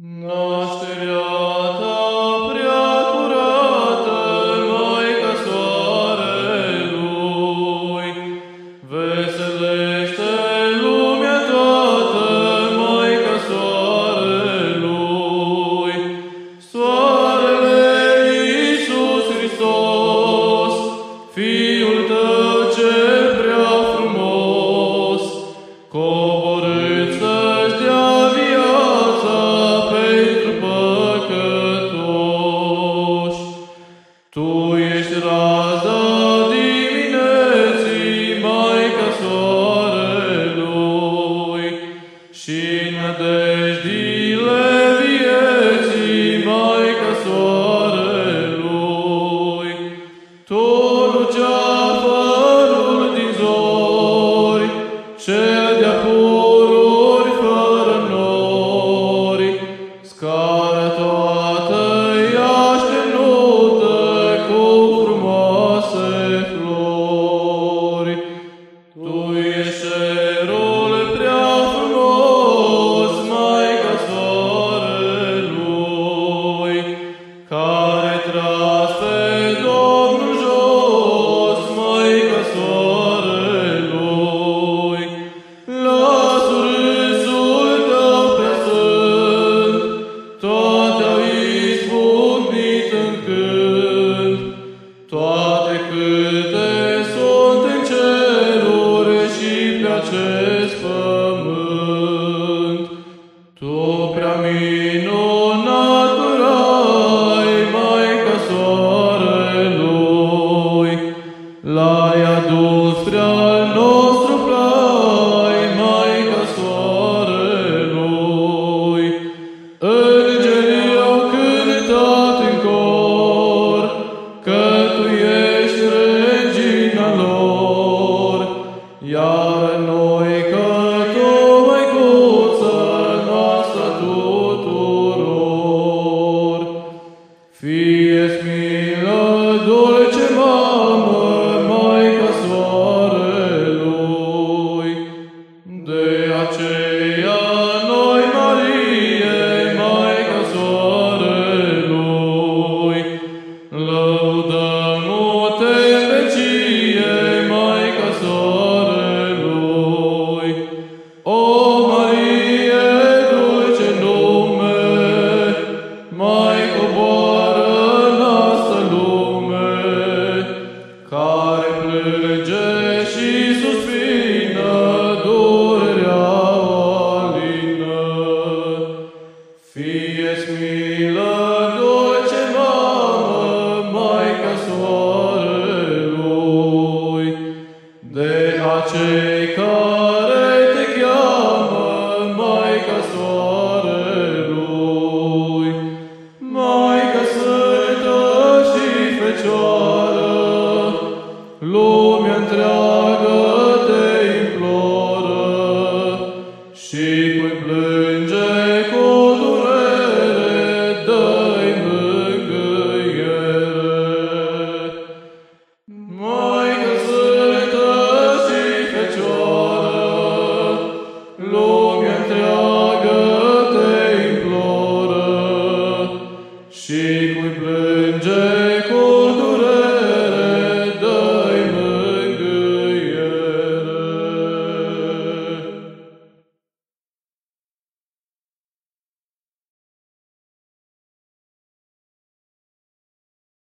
Nostrum. God. iar noi că cătu măicuță noastră tuturor, fii